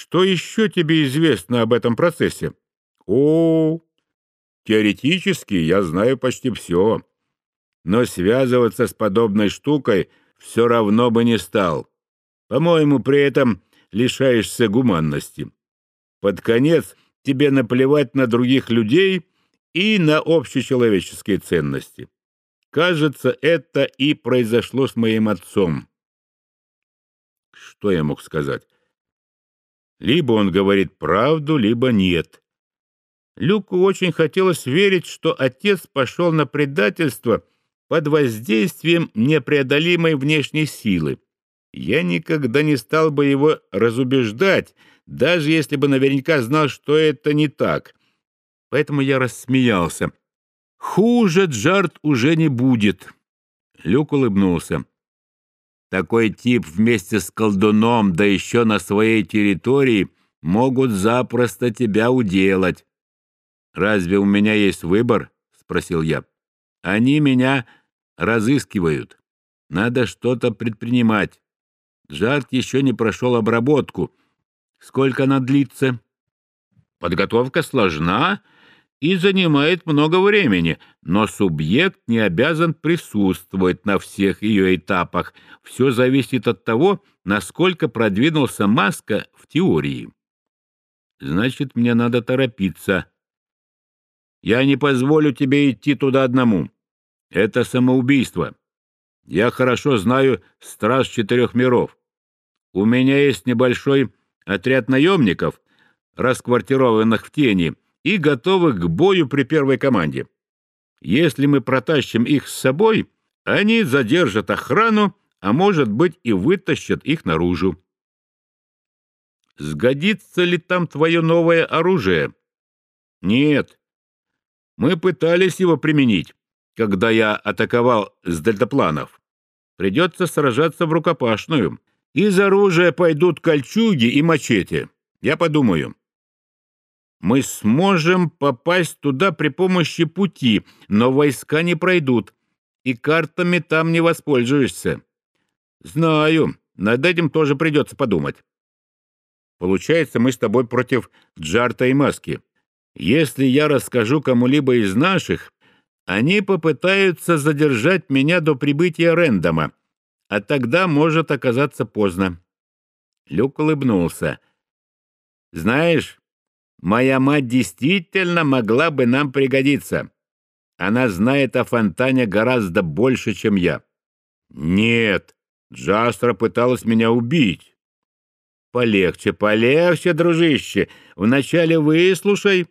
Что еще тебе известно об этом процессе? О, теоретически я знаю почти все. Но связываться с подобной штукой все равно бы не стал. По-моему, при этом лишаешься гуманности. Под конец тебе наплевать на других людей и на общечеловеческие ценности. Кажется, это и произошло с моим отцом. Что я мог сказать? Либо он говорит правду, либо нет. Люку очень хотелось верить, что отец пошел на предательство под воздействием непреодолимой внешней силы. Я никогда не стал бы его разубеждать, даже если бы наверняка знал, что это не так. Поэтому я рассмеялся. Хуже Джарт уже не будет. Люк улыбнулся. Такой тип вместе с колдуном, да еще на своей территории, могут запросто тебя уделать. «Разве у меня есть выбор?» — спросил я. «Они меня разыскивают. Надо что-то предпринимать. Жарт еще не прошел обработку. Сколько она длится?» «Подготовка сложна и занимает много времени, но субъект не обязан присутствовать на всех ее этапах. Все зависит от того, насколько продвинулся Маска в теории. Значит, мне надо торопиться. Я не позволю тебе идти туда одному. Это самоубийство. Я хорошо знаю страж четырех миров. У меня есть небольшой отряд наемников, расквартированных в тени, и готовых к бою при первой команде. Если мы протащим их с собой, они задержат охрану, а может быть и вытащат их наружу. Сгодится ли там твое новое оружие? Нет. Мы пытались его применить, когда я атаковал с дельтапланов. Придется сражаться в рукопашную. Из оружия пойдут кольчуги и мачете. Я подумаю мы сможем попасть туда при помощи пути, но войска не пройдут, и картами там не воспользуешься. Знаю, над этим тоже придется подумать. Получается, мы с тобой против Джарта и Маски. Если я расскажу кому-либо из наших, они попытаются задержать меня до прибытия Рэндома, а тогда может оказаться поздно. Люк улыбнулся. Знаешь, Моя мать действительно могла бы нам пригодиться. Она знает о фонтане гораздо больше, чем я. Нет, Джастра пыталась меня убить. Полегче, полегче, дружище. Вначале выслушай,